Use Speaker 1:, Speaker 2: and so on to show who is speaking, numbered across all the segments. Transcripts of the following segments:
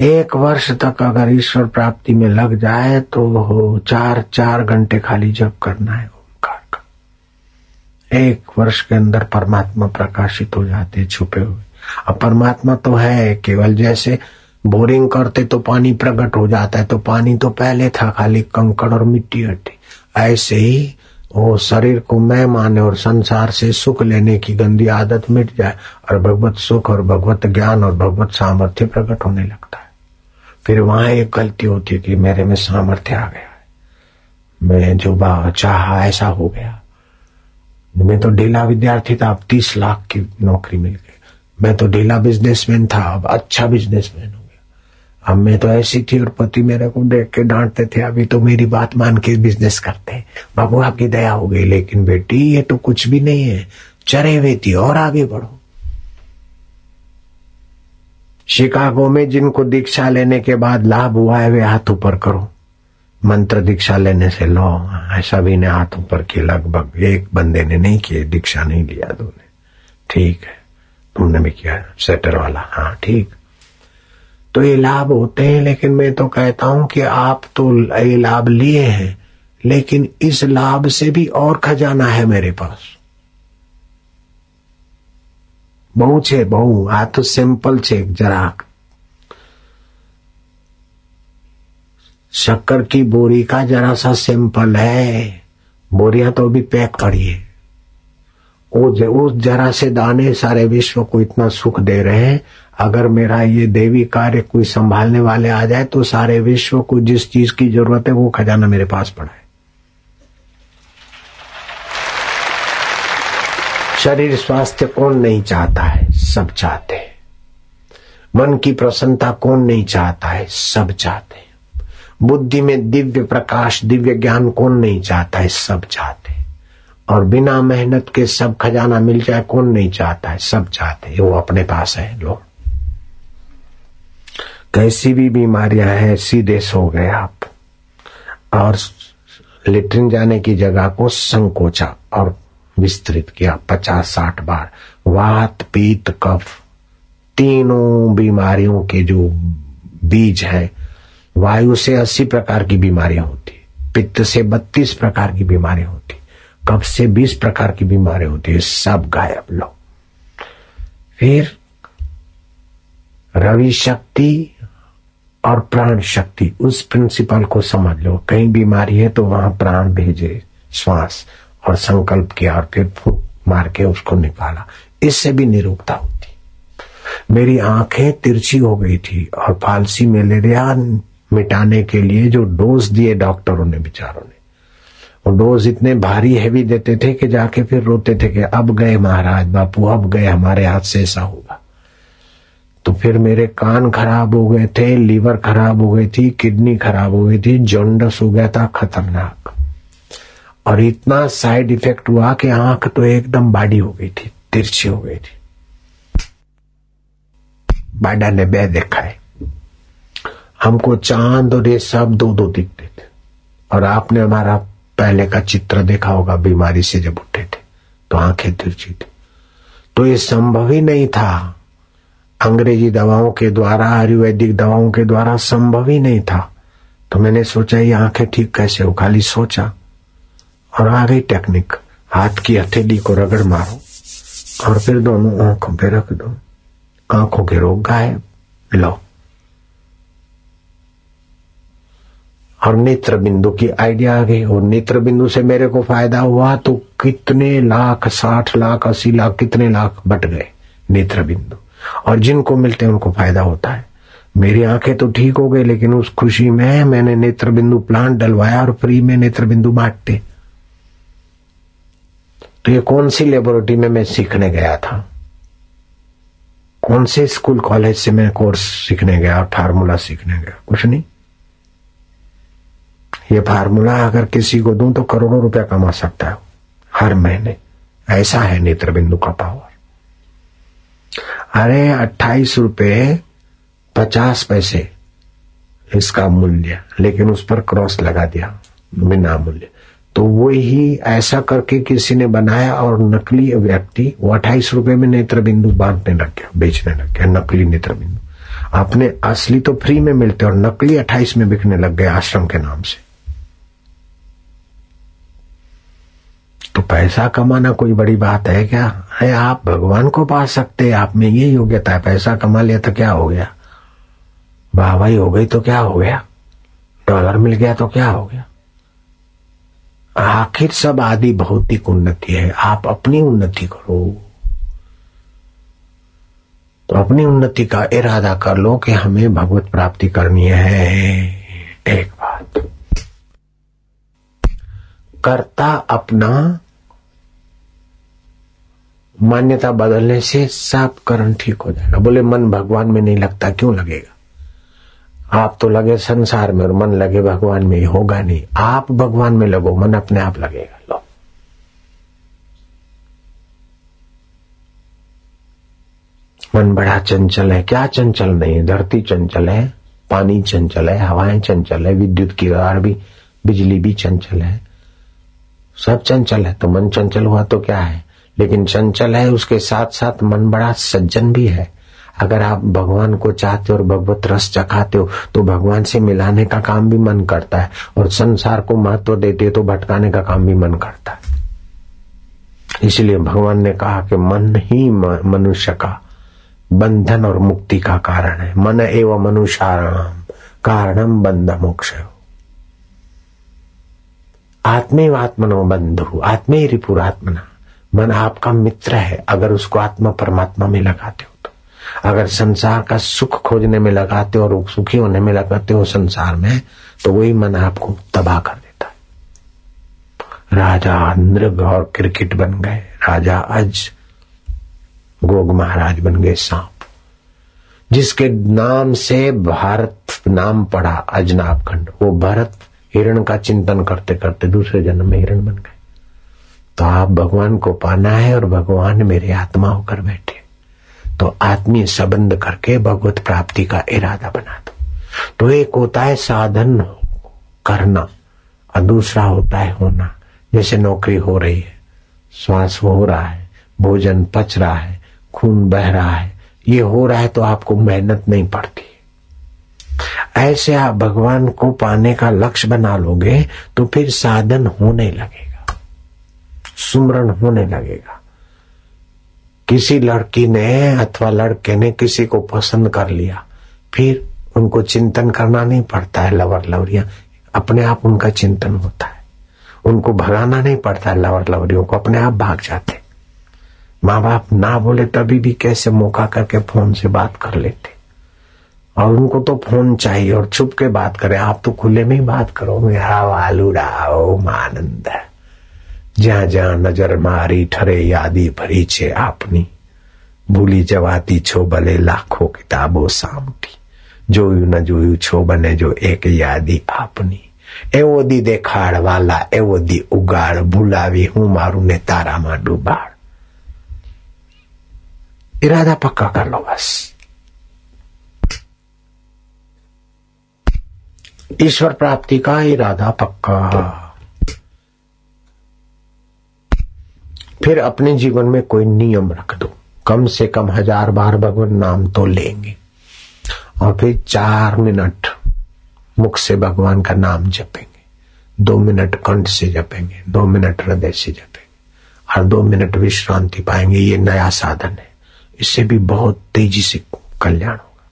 Speaker 1: एक वर्ष तक अगर ईश्वर प्राप्ति में लग जाए तो चार चार घंटे खाली जप करना है ओंकार का। एक वर्ष के अंदर परमात्मा प्रकाशित हो जाते छुपे हुए। अब परमात्मा तो है, केवल जैसे बोरिंग करते तो पानी प्रकट हो जाता है तो पानी तो पहले था, खाली कंकड़ और मिट्टी हट्टी ऐसे ही वो शरीर को मैं माने और संसार से सुख लेने की गंदी आदत मिट जाए, और भगवत सुख और भगवत ज्ञान और भगवत सामर्थ्य प्रकट होने लगता है। फिर वहाँ एक गलती होती है कि मेरे में सामर्थ्य आ गया। मैं जो चाहा ऐसा हो गया। मैं तो ढीला विद्यार्थी था, अब तीस लाख की नौकरी मिल गई। मैं तो ढीला बिजनेसमैन था, अब अच्छा बिजनेसमैन हो गया। अब मैं तो ऐसी थी और पति मेरे को देख के डांटते थे, अभी तो मेरी बात मान के बिज़नेस करते बाबू, आपकी दया हो गई, लेकिन बेटी, ये तो कुछ भी नहीं है। चरे हुए थी और आगे बढ़ो। शिकागो में जिनको दीक्षा लेने के बाद लाभ हुआ है, वे हाथ ऊपर करो। मंत्र दीक्षा लेने से लो, ऐसा भी ने हाथ ऊपर किए लगभग एक बंदे ने नहीं किए दीक्षा नहीं लिया दो ठीक है, तुमने भी किया सेटर वाला। हाँ ठीक। तो ये लाभ होते हैं, लेकिन मैं तो कहता हूँ कि आप तो ये लाभ लिए हैं, लेकिन इस लाभ से भी और खजाना है मेरे पास। બહુ છે બહુ આ તો સિમ્પલ છે જરાક शक्कर की बोरी का जरा सा सिंपल है बोरियां तो अभी पैक पड़ी है उस जरा से दाने सारे विश्व को इतना सुख दे रहे हैं अगर मेरा ये देवी कार्य कोई संभालने वाले आ जाए तो सारे विश्व को जिस चीज की जरूरत है वो खजाना मेरे पास पड़ा है शरीर स्वास्थ्य कौन नहीं चाहता है? सब चाहते हैं। मन की प्रसन्नता कौन नहीं चाहता है? सब चाहते हैं। बुद्धि में दिव्य प्रकाश, दिव्य ज्ञान कौन नहीं चाहता है? सब चाहते और बिना मेहनत के सब खजाना मिल जाए, कौन नहीं चाहता है? सब चाहते वो अपने पास है, लो। कैसी भी बीमारियाँ हैं, सीधे सो गए आप। और लेटरिन जाने की जगह को संकोचा और विस्तृत किया पचास साठ बार। वात, पीत, कफ, तीनों बीमारियों के जो बीज है, वायु से अस्सी प्रकार की बीमारियाँ होती पित्त से बत्तीस प्रकार की बीमारियाँ होती कफ से बीस प्रकार की बीमारियाँ होती है। सब गायब, लो। फिर रवि शक्ति और प्राण शक्ति, उस प्रिंसिपल को समझ लो। कहीं बीमारी है तो वहाँ प्राण भेजे, श्वास। और संकल्प किया और फिर फूक मार के उसको निकाला। इससे भी निरूपता होती। मेरी आँखें तिरछी हो गई थी और फालसी मलेरिया मिटाने के लिए जो डोज दिए डॉक्टरों ने, बेचारों ने, वो डोज इतने भारी हैवी देते थे कि जाके फिर रोते थे कि अब गए महाराज बापू, अब गए, हमारे हाथ से ऐसा होगा। तो फिर मेरे कान खराब हो गए थे, लीवर खराब हो गई थी, किडनी खराब हो गई थी, जॉन्डस हो गया था, खतरनाक। और इतना साइड इफ़ेक्ट हुआ कि आँख तो एकदम बाडी हो गई थी, तिरछी हो गई थी। बाडा ने बे देखा है। हमको चाँद और ये सब दो दो दिखते थे। और आपने हमारा पहले का चित्र देखा होगा, बीमारी से जब उठे थे तो आँखें तिरछी थी। तो ये संभव ही नहीं था। अंग्रेज़ी दवाओं के द्वारा, आयुर्वेदिक दवाओं के द्वारा संभव ही नहीं था। तो मैंने सोचा, ये आँखें ठीक कैसे हो? खाली सोचा। और आ गई टेक्निक हाथ की हथेली को रगड़ मारो और फिर दोनों आँखों पे रख दो। आँखों के रोग गायब। लो। और नेत्र बिंदु की आइडिया आ गई और नेत्र बिंदु से मेरे को फ़ायदा हुआ तो कितने लाख, साठ लाख, अस्सी लाख, कितने लाख बट गए नेत्र बिंदु। और जिनको मिलते हैं उनको फ़ायदा होता है। मेरी आँखें तो ठीक हो गई, लेकिन उस खुशी में मैंने नेत्र बिंदु प्लांट डलवाया और फ्री में नेत्र बिंदु बांटते तो ये कौन सी लेबोरेटरी में मैं सीखने गया था? कौन से स्कूल कॉलेज से मैं कोर्स सीखने गया फार्मूला सीखने गया? कुछ नहीं। ये फार्मूला अगर किसी को दूँ तो करोड़ों रुपया कमा सकता है। हर महीने। ऐसा है नेत्र बिंदु का पावर अरे, अट्ठाईस रुपये, पचास पैसे, इसका मूल्य। लेकिन उस पर क्रॉस लगा दिया, बिना मूल्य। तो वो ही ऐसा करके किसी ने बनाया और नकली व्यक्ति वो अट्ठाईस रुपए में नेत्र बिंदु बांटने लग गया, बेचने लग गया, नकली नेत्र बिंदु अपने असली तो फ्री में मिलते और नकली अट्ठाईस में बिकने लग गए आश्रम के नाम से। तो पैसा कमाना कोई बड़ी बात है क्या? है आप भगवान को पा सकते हैं, आप में ये योग्यता है, पैसा कमा लिया तो क्या हो गया? वाहवाही हो गई तो क्या हो गया? डॉलर मिल गया तो क्या हो गया? आखिर सब आदि भौतिक उन्नति है। आप अपनी उन्नति करो। तो अपनी उन्नति का इरादा कर लो कि हमें भगवत प्राप्ति करनी है। एक बात। कर्ता अपना मान्यता बदलने से सब करण ठीक हो जाएगा। बोले, मन भगवान में नहीं लगता, क्यों लगेगा? आप तो लगे संसार में और मन लगे भगवान में होगा नहीं। आप भगवान में लगो, मन अपने आप लगेगा। लो। मन बड़ा चंचल है। क्या चंचल नहीं धरती चंचल है, पानी चंचल है, हवाएँ चंचल है, विद्युत की रार भी, बिजली भी चंचल है। सब चंचल है। तो मन चंचल हुआ तो क्या है? लेकिन चंचल है, उसके साथ साथ मन बड़ा सज्जन भी है। अगर आप भगवान को चाहते हो और भगवत रस चखाते हो तो भगवान से मिलाने का काम भी मन करता है। और संसार को महत्व देते हो तो भटकाने का काम भी मन करता है। इसलिए भगवान ने कहा कि मन ही मनुष्य का बंधन और मुक्ति का कारण है। मन एवं मनुष्याराम कारणम बंध मोक्ष आत्मे आत्मनो बंधु, आत्मे रिपुरात्मना। मन आपका मित्र है, अगर उसको आत्मा परमात्मा में लगाते हो। अगर संसार का सुख खोजने में लगाते हो और सुखी होने में लगाते हो संसार में तो वही मन आपको तबाह कर देता है। राजा नृग और क्रिकेट बन गए। राजा अज गोग महाराज बन गए सांप। जिसके नाम से भारत नाम पड़ा अजनाब खंड वो भरत हिरण का चिंतन करते करते दूसरे जन्म में हिरण बन गए। तो आप भगवान को पाना है और भगवान मेरे आत्मा होकर बैठे तो आत्मीय संबंध करके भगवत प्राप्ति का इरादा बना दो। तो एक होता है साधन करना और दूसरा होता है होना। जैसे नौकरी हो रही है, श्वास हो रहा है, भोजन पच रहा है, खून बह रहा है, ये हो रहा है तो आपको मेहनत नहीं पड़ती। ऐसे आप भगवान को पाने का लक्ष्य बना लोगे तो फिर साधन होने लगेगा, सुमरण होने लगेगा। किसी लड़की ने अथवा लड़के ने किसी को पसंद कर लिया, फिर उनको चिंतन करना नहीं पड़ता है लवर लवरिया। अपने आप उनका चिंतन होता है। उनको भगाना नहीं पड़ता है लवर लवरियों को, अपने आप भाग जाते माँ बाप ना बोले तभी भी कैसे मौका करके फ़ोन से बात कर लेते। और उनको तो फ़ोन चाहिए और छुप के बात करें। आप तो खुले में ही बात करो मेरा वालुड़ा ओम आनंद જ્યાં જ્યાં નજર મારી ઠરે યાદી ભરી છે આપની ભૂલી જવાતી છો ભલે લાખો કિતાબો સામટી જોયું ન જોયું છો બને જો એક યાદી આપની એવો દી દેખાડ વાલા એવો દી ઉગાડ ભૂલાવી હું મારું ને તારામાં ડૂબાડ इरादा पक्का कर लो बस ईश्वर प्राप्ति का इरादा पक्का फिर अपने जीवन में कोई नियम रख दो। कम से कम हज़ार बार भगवान नाम तो लेंगे। और फिर चार मिनट मुख से भगवान का नाम जपेंगे। दो मिनट कंठ से जपेंगे, दो मिनट हृदय से जपेंगे। और दो मिनट विश्रांति पाएँगे, ये नया साधन है। इससे भी बहुत तेज़ी से कल्याण होगा।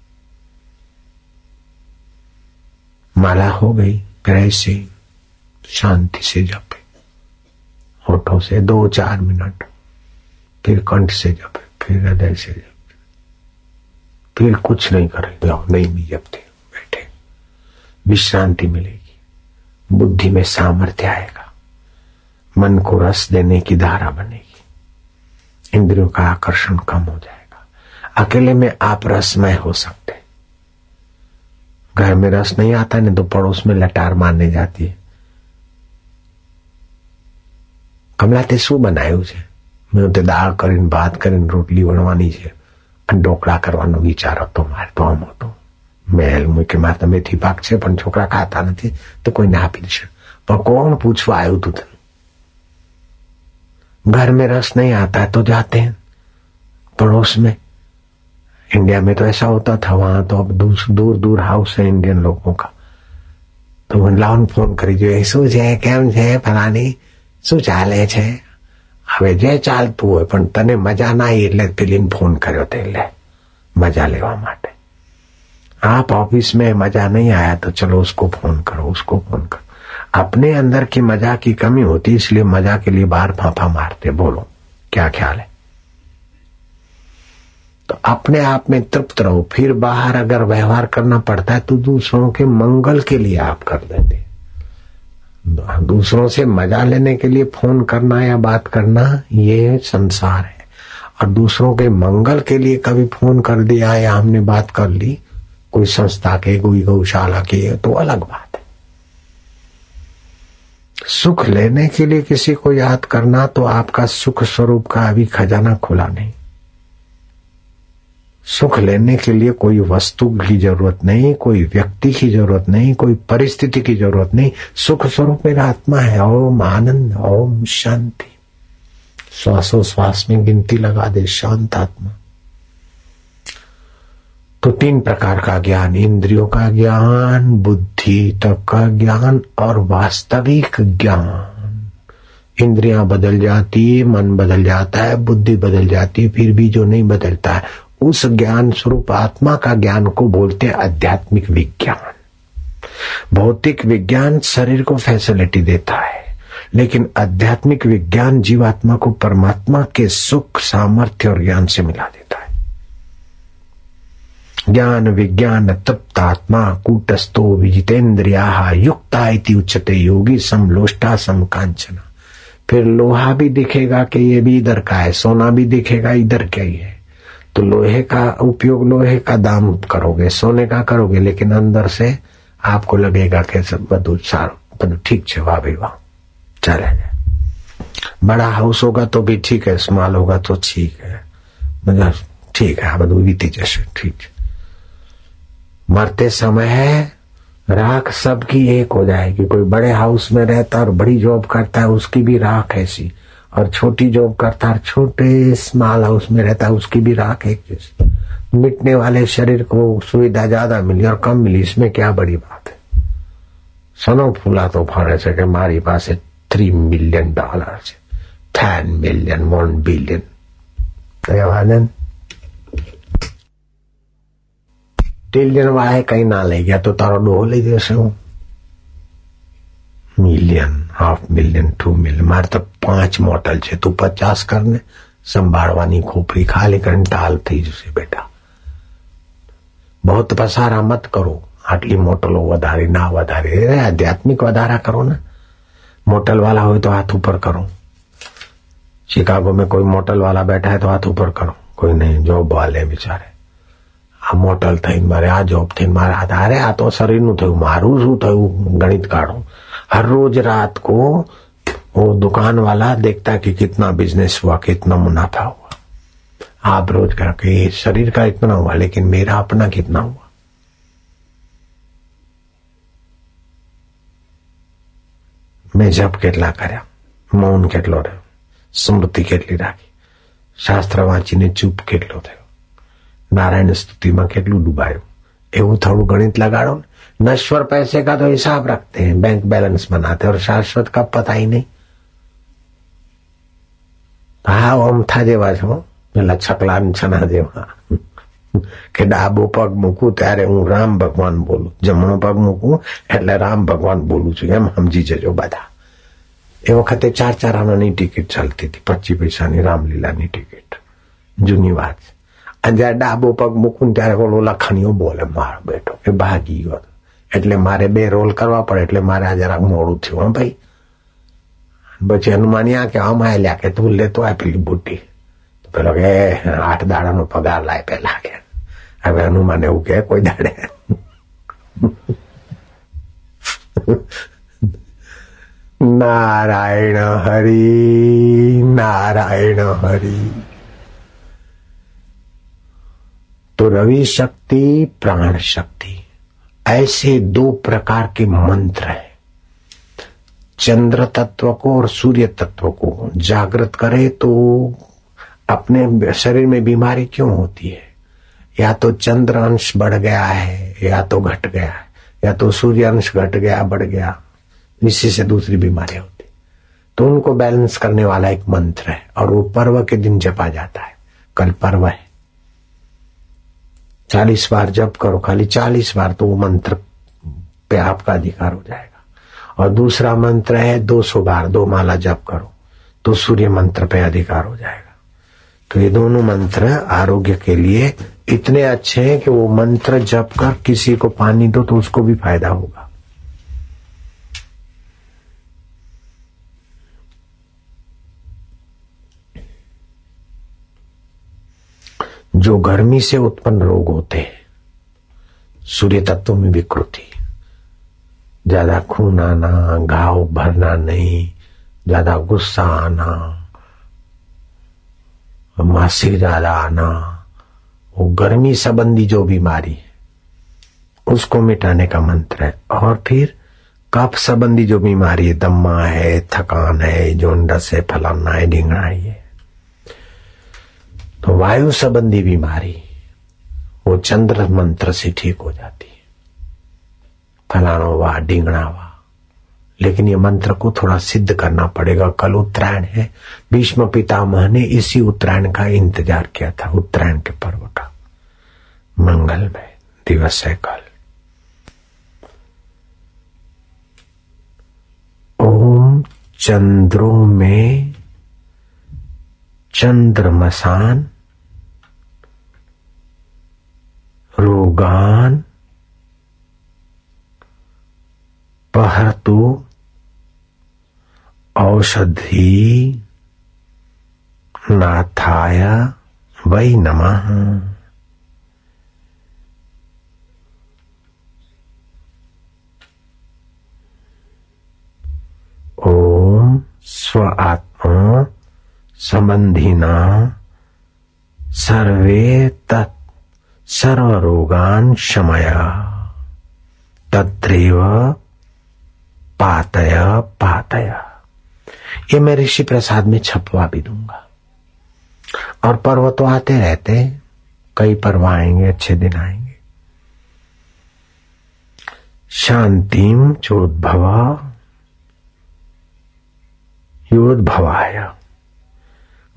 Speaker 1: माला हो गई, ग्रह से शांति से जपे। होठों से दो चार मिनट, फिर कंठ से जपे फिर हृदय से जपे फिर कुछ नहीं करेंगे नहीं भी जपते बैठे। विश्रांति मिलेगी, बुद्धि में सामर्थ्य आएगा, मन को रस देने की धारा बनेगी, इंद्रियों का आकर्षण कम हो जाएगा। अकेले में आप रसमय हो सकते घर में रस नहीं आता, नहीं तो पड़ोस में लटार मारने जाती है। કમલા તે શું બનાવ્યું છે મેં તે દાળ કરીને ભાત કરીને રોટલી વણવાની છે અને ઢોકળા કરવાનો વિચાર હતો મારે તો આમ હતો મેલ મૂકે મારે મેથી પાક છે પણ છોકરા ખાતા નથી તો કોઈને આપી દેશે પણ કોણ પૂછવા આવ્યું તું તને घर में रस नहीं आता है तो जाते हैं पड़ोस में इंडिया में तो ऐसा होता था वहां तो अब दूर दूर दूर हाउस है इंडियन लोगों का તો મને લાવન ફોન કરી જોઈએ શું છે કેમ છે ફલાની શું ચાલે છે હવે જે ચાલતું હોય પણ તને મજા ના આવી એટલે પેલીને ફોન કર્યો તે લે મજા લેવા માટે आप ऑफिस में मजा नहीं आया तो चलो उसको फोन करो उसको फोन करो अपने अंदर की मजा की कमी होती इसलिए मजा के लिए बाहर फांफा मारते बोलो क्या ख्याल है तो अपने आप में तृप्त रहो फिर बाहर अगर व्यवहार करना पड़ता है तो दूसरों के मंगल के लिए आप कर देते दूसरों से मज़ा लेने के लिए फ़ोन करना या बात करना, ये संसार है। और दूसरों के मंगल के लिए कभी फ़ोन कर दिया या हमने बात कर ली, कोई संस्था के, कोई गौशाला के तो अलग बात है। सुख लेने के लिए किसी को याद करना तो आपका सुख स्वरूप का अभी खजाना खुला नहीं। सुख लेने के लिए कोई वस्तु की ज़रूरत नहीं, कोई व्यक्ति की ज़रूरत नहीं, कोई परिस्थिति की ज़रूरत नहीं। सुख स्वरूप मेरा आत्मा है। ओम आनंद, ओम शांति। श्वासोश्वास में गिनती लगा दे, शांत आत्मा। तो तीन प्रकार का ज्ञान, इंद्रियों का ज्ञान, बुद्धि तक का ज्ञान और वास्तविक ज्ञान। इंद्रियाँ बदल जाती, मन बदल जाता है, बुद्धि बदल जाती है, फिर भी जो नहीं बदलता है उस ज्ञान स्वरूप आत्मा का ज्ञान को बोलते हैं आध्यात्मिक विज्ञान। भौतिक विज्ञान शरीर को फैसिलिटी देता है, लेकिन आध्यात्मिक विज्ञान जीवात्मा को परमात्मा के सुख, सामर्थ्य और ज्ञान से मिला देता है। ज्ञान, विज्ञान तप्तात्मा कूटस्थो विजितेन्द्रिया युक्ता इति उच्चते योगी समलोष्टा समकांचना फिर लोहा भी दिखेगा कि ये भी इधर का है, सोना भी दिखेगा, इधर क्या ही है। तो लोहे का उपयोग लोहे का दाम करोगे सोने का करोगे लेकिन अंदर से आपको लगेगा कि सब बधु सारो બધું ઠીક છે વાહ ભાઈ વાહ ચાલે बड़ा हाउस होगा तो भी ठीक है स्मॉल होगा तो ठीक है मतलब ठीक है આ બધું વીતી જશે ठीक है मरते समय है राख सबकी एक हो जाएगी कोई बड़े हाउस में रहता और बड़ी जॉब करता है उसकी भी राख ऐसी और छोटी जॉब करता है छोटे स्मॉल हाउस में रहता है उसकी भी राख एक जैसी मिटने वाले शरीर को सुविधा ज्यादा मिली और कम मिली इसमें क्या बड़ी बात है સનો ફૂલાતો ફરે છે કે મારી પાસે થ્રી મિલિયન ડોલર છે ટેન મિલિયન વન બિલિયન આનંદ ટ્રિલિયન વાળા કઈ ના લઈ ગયા તો તારો ડોહો લઈ જશે હું million half million two million મારે તો પાંચ મોટલ છે તું પચાસ કરને સંભાળવાની ખોપરી ખાલી કરીને ટાલ થઈ જશે બેટા બહુ પસારા મત કરો આટલી મોટલો વધારી ના વધારી આધ્યાત્મિક વધારા કરો ને મોટલ वाला હોય તો હાથ ઉપર કરો शिकागो में कोई मोटल वाला बैठा है तो हाथ ऊपर करो कोई नहीं जॉब वाले बेचारे આ મોટલ થઈને મારે આ જોબ થઈને મારે હાથ અરે આ તો શરીરનું થયું મારું શું થયું ગણિત કાઢો हर रोज रात को वो दुकान वाला देखता है कि कितना बिजनेस हुआ कितना मुनाफा हुआ आप रोज करके शरीर का इतना हुआ लेकिन मेरा अपना कितना हुआ મેં જપ કેટલા કર્યા મૌન કેટલો રહ્યો સ્મૃતિ કેટલી રાખી શાસ્ત્ર વાંચીને ચૂપ કેટલો થયો नारायण स्तुति में કેટલું ડૂબાયું એવું થોડું ગણિત लगाड़ो नश्वर पैसे का तो हिसाब रखते हैं बैंक बैलेंस बनाते और शाश्वत का पता ही नहीं હા ઓમથા જેવા છો પેલા છકલા છના જેવા કે ડાબો પગ મૂકું ત્યારે હું રામ ભગવાન બોલું જમણો પગ મૂકું એટલે રામ ભગવાન બોલું છું એમ સમજી જજો બધા એ વખતે ચાર ચાર આનાની ટિકિટ ચાલતી હતી પચીસ પૈસાની રામલીલાની ટિકિટ જૂની વાત છે અંજાર ડાબો પગ મૂકું ત્યારે ઓલો લખણીઓ બોલે મારો બેટો કે ભાગી ગયો એટલે મારે બે રોલ કરવા પડે એટલે મારે આ જરાક મોડું થયું હા ભાઈ પછી હનુમાનિયા કે આમ આવેલા કે તું લેતો આ પેલી બુટી પેલો કે આઠ દાડાનો પગાર લાય પેલા કે હવે હનુમાન એવું કે કોઈ દાડે નારાયણ હરી નારાયણ હરી तो रवि शक्ति, प्राण शक्ति। ऐसे दो प्रकार के मंत्र हैं। चंद्र तत्व को और सूर्य तत्व को जागृत करे तो अपने शरीर में बीमारी क्यों होती है? या तो चंद्र अंश बढ़ गया है, या तो घट गया है, या तो सूर्य अंश घट गया, बढ़ गया, इसी से दूसरी बीमारी होती तो उनको बैलेंस करने वाला एक मंत्र है, और वो पर्व के दिन जपा जाता है। कल पर्व है। चालीस बार जब करो, खाली चालीस बार तो वो मंत्र पे आपका अधिकार हो जाएगा। और दूसरा मंत्र है दो सौ बार, दो माला जब करो तो सूर्य मंत्र पे अधिकार हो जाएगा। तो ये दोनों मंत्र आरोग्य के लिए इतने अच्छे हैं कि वो मंत्र जप कर किसी को पानी दो तो उसको भी फ़ायदा होगा। जो गर्मी से उत्पन्न रोग होते हैं, सूर्य तत्व में विकृति ज़्यादा खून आना, घाव भरना नहीं, ज़्यादा गुस्सा आना, मासिक ज़्यादा आना, वो गर्मी संबंधी जो बीमारी है, उसको मिटाने का मंत्र है। और फिर कफ संबंधी जो बीमारी है, दम्मा है, थकान है जोंडस है, फलाना है ढींगना है वायु संबंधी बीमारी, वो चंद्र मंत्र से ठीक हो जाती है। फलाना वा ढींगना वा। लेकिन ये मंत्र को थोड़ा सिद्ध करना पड़ेगा। कल उत्तरायण है। भीष्म पितामह ने इसी उत्तरायण का इंतज़ार किया था, उत्तरायण के पर्व का। मंगल में दिवस है कल। ओम चंद्रों में चंद्रमसान रोगान पहतु औषधि नाथाय वै नमः। ओम स्व आत्मा संबंधिना सर्वे तत् सर्वरोगान शमय। तत्रैव पातय पातय। ये मैं ऋषि प्रसाद में छपवा भी दूँगा। और पर्व तो आते रहते कई पर्व आएँगे, अच्छे दिन आएँगे। शांतिम चोद्भव, योद्भवाय।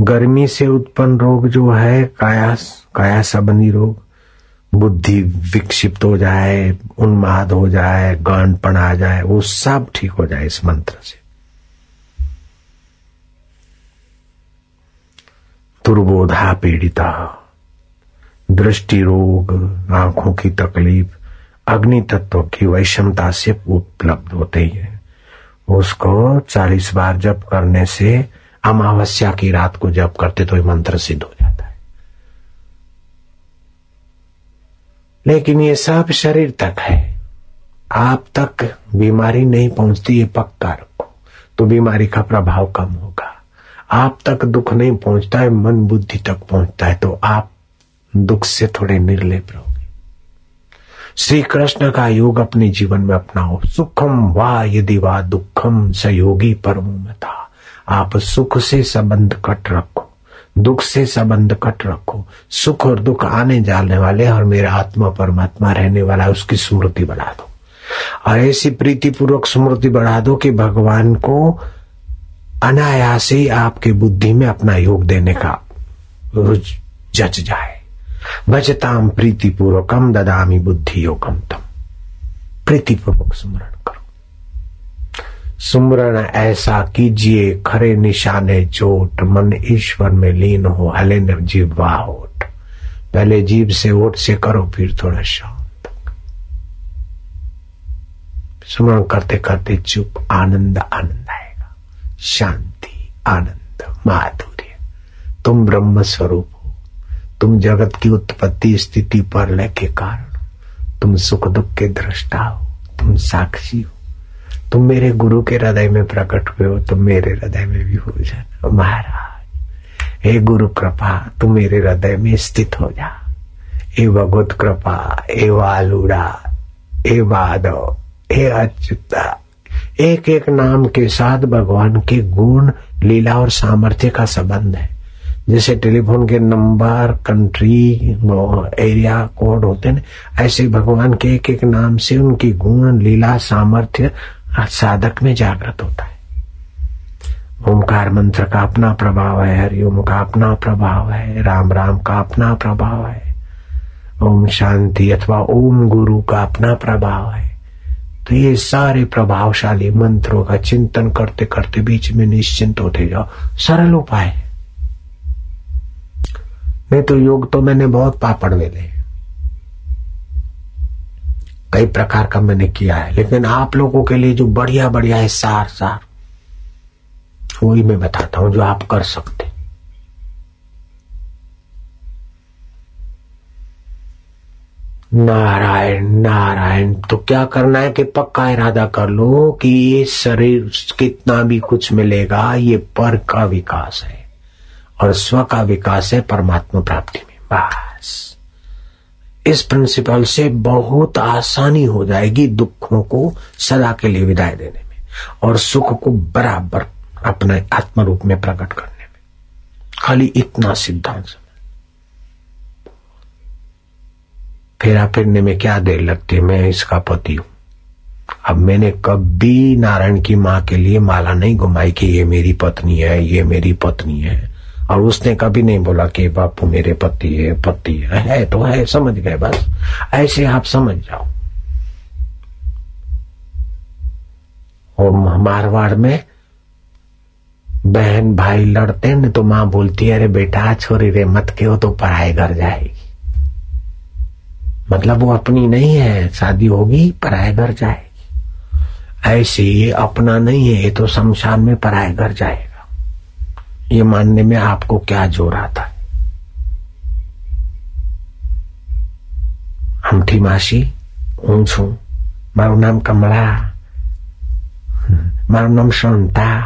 Speaker 1: गर्मी से उत्पन्न रोग जो है, काया काया संबंधी रोग। बुद्धि विक्षिप्त हो जाए, उन्माद हो जाए गानपन आ जाए, वो सब ठीक हो जाए इस मंत्र से। दुर्बोधा पीड़िता, दृष्टि रोग, आँखों की तकलीफ़, अग्नि तत्व की वैषमता से उपलब्ध होते ही। उसको चालीस बार जप करने से अमावस्या की रात को जप करते तो ये मंत्र सिद्ध हो जाता है लेकिन ये सब शरीर तक है। आप तक बीमारी नहीं पहुँचती ये पक्का रखो तो बीमारी का प्रभाव कम होगा। आप तक दुख नहीं पहुँचता है, मन बुद्धि तक पहुँचता है तो आप दुख से थोड़े निर्लेप रहोगे। श्री कृष्ण का योग अपने जीवन में अपनाओ। सुखम वा यदि वा दुखम, सयोगी परम था आप सुख से संबंध कट रखो। दुख से संबंध कट रखो। सुख और दुख आने जाने वाले और मेरा आत्मा परमात्मा रहने वाला उसकी स्मृति बढ़ा दो। और ऐसी प्रीति पूर्वक स्मृति बढ़ा दो कि भगवान को अनायास ही आपके बुद्धि में अपना योग देने का रुच जच जाए। भजताम प्रीति पूर्वकम ददामी बुद्धि योगम तम। प्रीति पूर्वक स्मरण। सुमरण ऐसा कीजिए, खरे निशाने चोट, मन ईश्वर में लीन हो, हले न जीवा ओट पहले जीव से ओट से करो, फिर थोड़ा शांत। सुमरण करते करते चुप, आनंद आनंद आएगा। शांति, आनंद, माधुर्य। तुम ब्रह्म स्वरूप हो। तुम जगत की उत्पत्ति स्थिति पर के कारण। तुम सुख दुख के दृष्टा हो। तुम साक्षी हो। तुम मेरे गुरु के हृदय में प्रकट हुए हो, तुम मेरे हृदय में भी हो जाना। महाराज, हे गुरु कृपा, तुम मेरे हृदय में स्थित हो जा। हे भगवत कृपा, हे वालुड़ा, हे माधव, हे अच्युता एक एक नाम के साथ भगवान के गुण, लीला और सामर्थ्य का संबंध है। जैसे टेलीफोन के नंबर, कंट्री एरिया, कोड होते हैं ऐसे भगवान के एक एक नाम से उनकी गुण, लीला, सामर्थ्य साधक में जागृत होता है। ओंकार मंत्र का अपना प्रभाव है, हरिओम का अपना प्रभाव है, राम राम का अपना प्रभाव है, ओम शांति अथवा ओम गुरु का अपना प्रभाव है। तो ये सारे प्रभावशाली मंत्रों का चिंतन करते करते बीच में निश्चिंत होते जाओ। सरल उपाय नहीं तो योग तो मैंने बहुत पापड़ वेले कई प्रकार का मैंने किया है, लेकिन आप लोगों के लिए जो बढ़िया बढ़िया है सार सार वही मैं बताता हूँ जो आप कर सकते नारायण नारायण तो क्या करना है कि पक्का इरादा कर लो कि ये शरीर कितना भी कुछ मिलेगा, ये पर का विकास है और स्व का विकास है, परमात्मा प्राप्ति में। बस। इस प्रिंसिपल से बहुत आसानी हो जाएगी दुखों को सदा के लिए विदाई देने में और सुख को बराबर अपने आत्म रूप में प्रकट करने में। खाली इतना सिद्धांत फेरा फिरने में क्या देर लगती है? मैं इसका पति हूँ। अब मैंने कभी नारायण की माँ के लिए माला नहीं घुमाई कि ये मेरी पत्नी है, ये मेरी पत्नी है। और उसने कभी नहीं बोला कि बापू मेरे पति है पति है, है तो है समझ गए बस। ऐसे आप समझ जाओ। और मारवाड़ में बहन भाई लड़ते न तो माँ बोलती है अरे बेटा छोरी रे मत के हो तो पढ़ाई घर जाएगी। मतलब वो अपनी नहीं है शादी होगी पराए घर जाएगी। ऐसे ये अपना नहीं है ये तो शमशान में पराए घर जाएगा। ये मानने में आपको क्या जोर आता है हमठी मासी હું છું મારું નામ કમળા મારું નામ શાંતા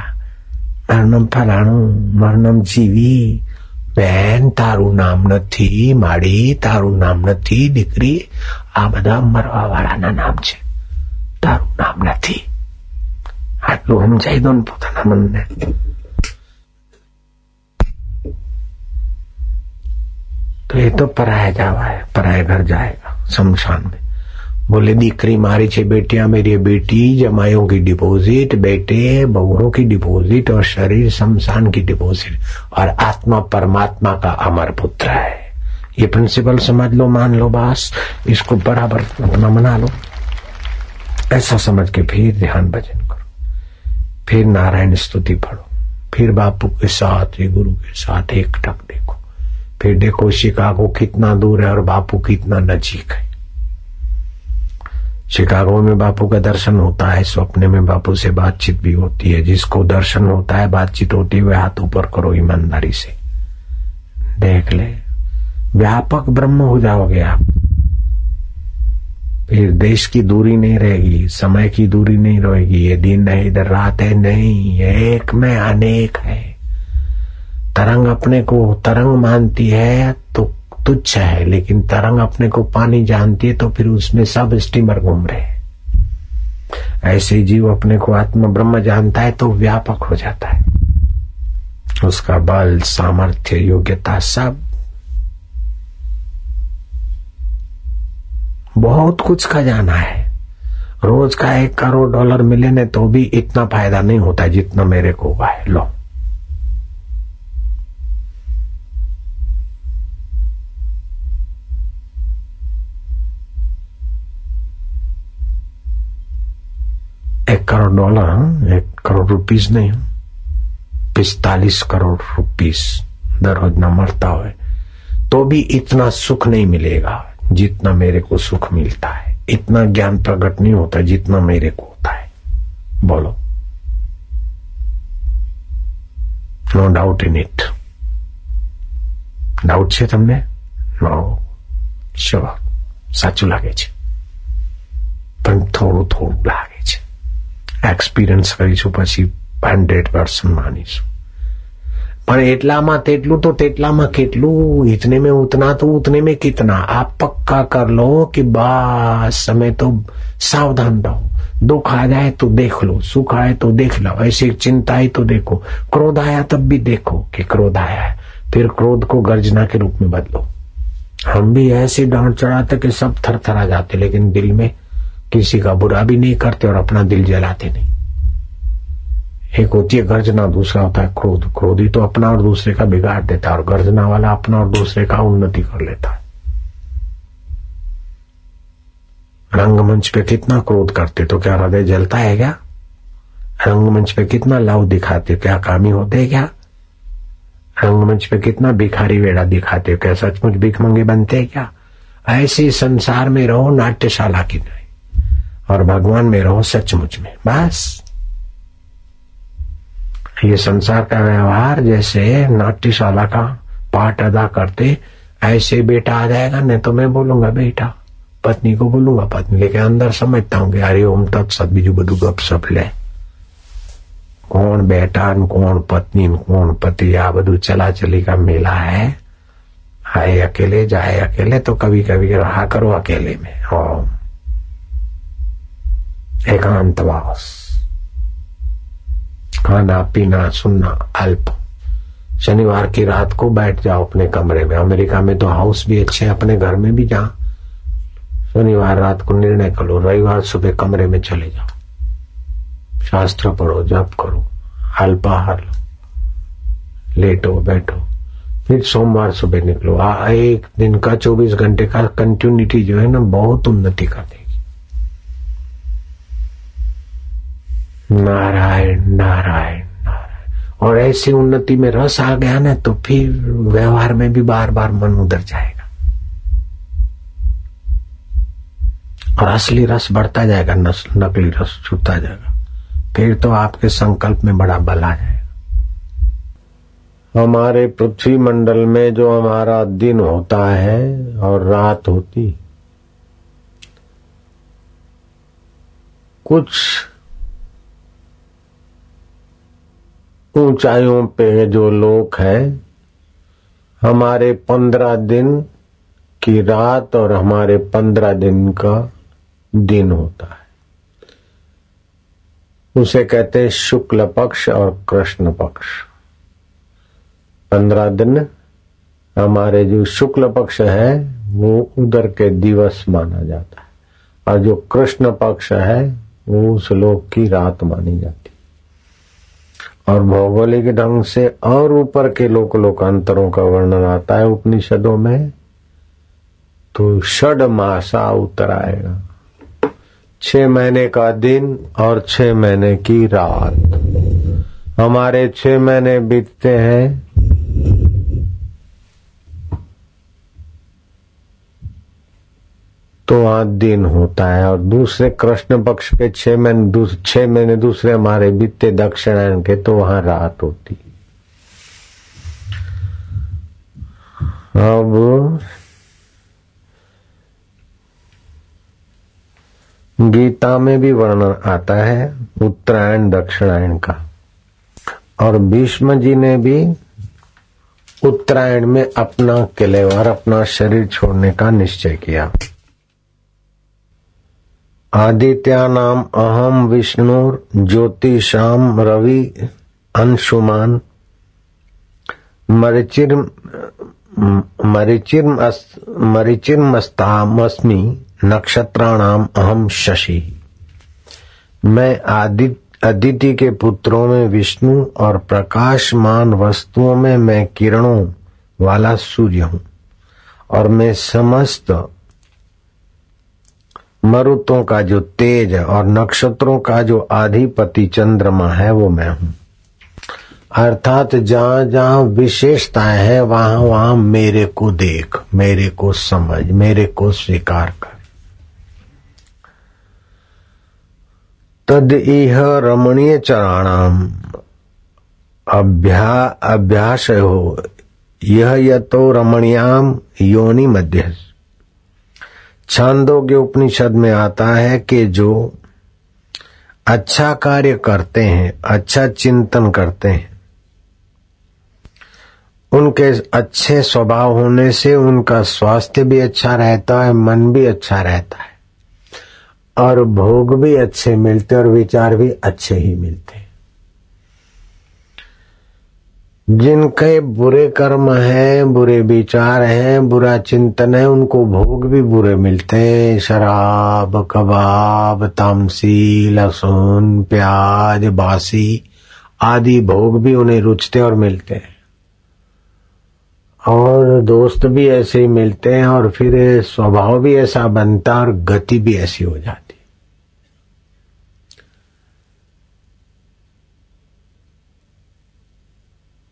Speaker 1: મારું નામ ફલાણું મારું નામ જીવી બેન તારું નામ નથી માડી તારું નામ નથી દીકરી આ બધા મરવા વાળાના નામ છે તારું નામ નથી આટલું સમજાઈ દો ને પોતાના મનને તો એ તો પરાય જવા है पराए घर जाएगा शमशान में बोले दीकरी मारी छे बेटिया मेरी बेटी जमाइयों की डिपॉजिट बेटे बहुओं की डिपॉजिट और शरीर शमशान की डिपॉजिट और आत्मा परमात्मा का अमर पुत्र है ये प्रिंसिपल समझ लो मान लो बास इसको बराबर अपना मना लो ऐसा समझ के फिर ध्यान भजन करो फिर नारायण स्तुति पढ़ो फिर बापू के साथ ये गुरु के साथ एक टक देखो फिर देखो शिकागो कितना दूर है और बापू कितना नजीक है। शिकागो में बापू का दर्शन होता है स्वप्न में बापू से बातचीत भी होती है। जिसको दर्शन होता है, बातचीत होती है हाथ ऊपर करो ईमानदारी से। देख ले, व्यापक ब्रह्म हो जाओगे आप। फिर देश की दूरी नहीं रहेगी, समय की दूरी नहीं रहेगी, ये दिन है, इधर रात है, नहीं, एक में अनेक है। तरंग अपने को तरंग मानती है तो तुच्छ है, लेकिन तरंग अपने को पानी जानती है तो फिर उसमें सब स्टीमर घूम रहे ऐसे जीव अपने को आत्म ब्रह्म जानता है तो व्यापक हो जाता है। उसका बल, सामर्थ्य, योग्यता सब। बहुत कुछ का जाना है। रोज का एक करोड़ डॉलर मिले ने तो भी इतना फ़ायदा नहीं होता जितना मेरे को हुआ है। लो। डॉलर हाँ एक करोड़ रुपीस नहीं पिस्तालीस करोड़ रुपीस दर रोज न मरता हो तो भी इतना सुख नहीं मिलेगा जितना मेरे को सुख मिलता है इतना ज्ञान प्रकट नहीं होता जितना मेरे को होता है बोलो no doubt in it doubt છે તમને નો શ્યોર સાચું લાગે છે પણ થોડું થોડું લાગે છે એક્સપિરિયન્સ કરીશું પછી હંડ્રેડ પર્સન્ટ માનીશું पर એટલામાં તેટલું तो તેટલામાં કેટલું इतने में उतना तो उतने में कितना आप पक्का कर लो कि बस समय तो सावधान रहो दुख आ जाए तो देख लो सुख आए तो देख लो ऐसी चिंता आई तो देखो क्रोध आया तब भी देखो कि क्रोध आया है फिर क्रोध को गर्जना के रूप में बदलो हम भी ऐसे डांट चढ़ाते कि सब थर थर आ जाते लेकिन दिल में किसी का बुरा भी नहीं करते और अपना दिल जलाते नहीं। एक होती है गर्जना, दूसरा होता है क्रोध। क्रोधी तो अपना और दूसरे का बिगाड़ देता है और गर्जना वाला अपना और दूसरे का उन्नति कर लेता है। रंगमंच पे कितना क्रोध करते तो क्या हृदय जलता है क्या? रंगमंच पे कितना लव दिखाते, क्या कामी होते क्या? रंगमंच पे कितना भिखारी वेड़ा दिखाते, क्या सचमुच भिख मंगे बनते क्या? ऐसे संसार में रहो, नाट्यशाला की नहीं। और भगवान में रहो सचमुच में। बस। ये संसार का व्यवहार जैसे नाट्यशाला का पाठ अदा करते, ऐसे बेटा आ जाएगा नहीं तो मैं बोलूँगा, बेटा, पत्नी को बोलूँगा, पत्नी लेके अंदर समझता हूँ अरे ओम तत्सत बीजू बधु गप सप ले। कौन बेटा कौन पत्नी कौन पति, आ बधु चला चली का मेला है। आए अकेले, जाए अकेले तो कभी कभी रहा करो अकेले में। ओम। एकांतवास। खाना पीना सुनना अल्प। शनिवार की रात को बैठ जाओ अपने कमरे में। अमेरिका में तो हाउस भी अच्छे अपने घर में भी जा शनिवार रात को निर्णय करो, रविवार सुबह कमरे में चले जाओ। शास्त्र पढ़ो, जप करो, अल्पाहार लो। लेटो, बैठो। फिर सोमवार सुबह निकलो। आ, एक दिन का चौबीस घंटे का कंटिन्यूटी जो है ना, बहुत उन्नति कर देगी नारायण नारायण नारायण। और ऐसी उन्नति में रस आ गया ना तो फिर व्यवहार में भी बार बार मन उधर जाएगा। और असली रस बढ़ता जाएगा नकली रस छूता जाएगा। फिर तो आपके संकल्प में बड़ा बल आ जाएगा। हमारे पृथ्वी मंडल में जो हमारा दिन होता है और रात होती, कुछ ऊंचाइयों पे जो लोग हैं। हमारे पंद्रह दिन की रात और हमारे पंद्रह दिन का दिन होता है। उसे कहते हैं शुक्ल पक्ष और कृष्ण पक्ष। पंद्रह दिन हमारे जो शुक्ल पक्ष है, वो उधर के दिवस माना जाता है। और जो कृष्ण पक्ष है, वो उस लोक की रात मानी जाती और भौगोलिक ढंग से और ऊपर के लोक लोकांतरों का वर्णन आता है उपनिषदों में तो षड मासा उतर आएगा। छ महीने का दिन और छ महीने की रात। हमारे छह महीने बीतते हैं तो वहाँ दिन होता है और दूसरे कृष्ण पक्ष के छह महीने छह महीने दूसरे हमारे बीते दक्षिणायन के तो वहाँ रात होती अब गीता में भी वर्णन आता है उत्तरायण दक्षिणायन का। और भीष्म जी ने भी उत्तरायण में अपना किलेवार, अपना शरीर छोड़ने का निश्चय किया। आदित्या नाम अहम विष्णु ज्योतिषाम रवि अंशुमान। मरिचिर मरिचिर मरिचिर मस्तामस्मी नक्षत्राणाम अहम शशि। मैं आदित्य अदिति के पुत्रों में विष्णु और प्रकाशमान वस्तुओं में मैं किरणों वाला सूर्य हूँ और मैं समस्त मरुतों का जो तेज और नक्षत्रों का जो आधिपति चंद्रमा है, वो मैं हूँ। अर्थात जहाँ जहाँ विशेषताएँ है, वहाँ वहाँ मेरे को देख, मेरे को समझ, मेरे को स्वीकार कर। तद इह रमणीय चराणाम। अभ्या, अभ्यास हो। यह यतो रमणीयाम योनि मध्य छांदोग्य उपनिषद में आता है कि जो अच्छा कार्य करते हैं अच्छा चिंतन करते हैं, उनके अच्छे स्वभाव होने से उनका स्वास्थ्य भी अच्छा रहता है, मन भी अच्छा रहता है, और भोग भी अच्छे मिलते और विचार भी अच्छे ही मिलते जिनके बुरे कर्म हैं, बुरे विचार हैं, बुरा चिंतन है, उनको भोग भी बुरे मिलते हैं। शराब, कबाब, तामसी, लहसुन, प्याज, बासी आदि भोग भी उन्हें रुचते और मिलते हैं। और दोस्त भी ऐसे ही मिलते हैं और फिर स्वभाव भी ऐसा बनता और गति भी ऐसी हो जाती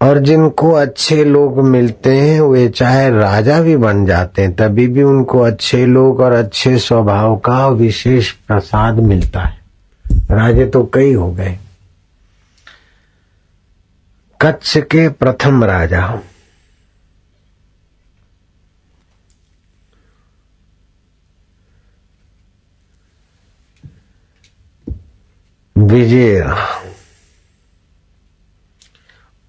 Speaker 1: और जिनको अच्छे लोग मिलते हैं, वे चाहे राजा भी बन जाते हैं, तभी भी उनको अच्छे लोग और अच्छे स्वभाव का विशेष प्रसाद मिलता है। राजे तो कई हो गए। कच्छ के प्रथम राजा विजय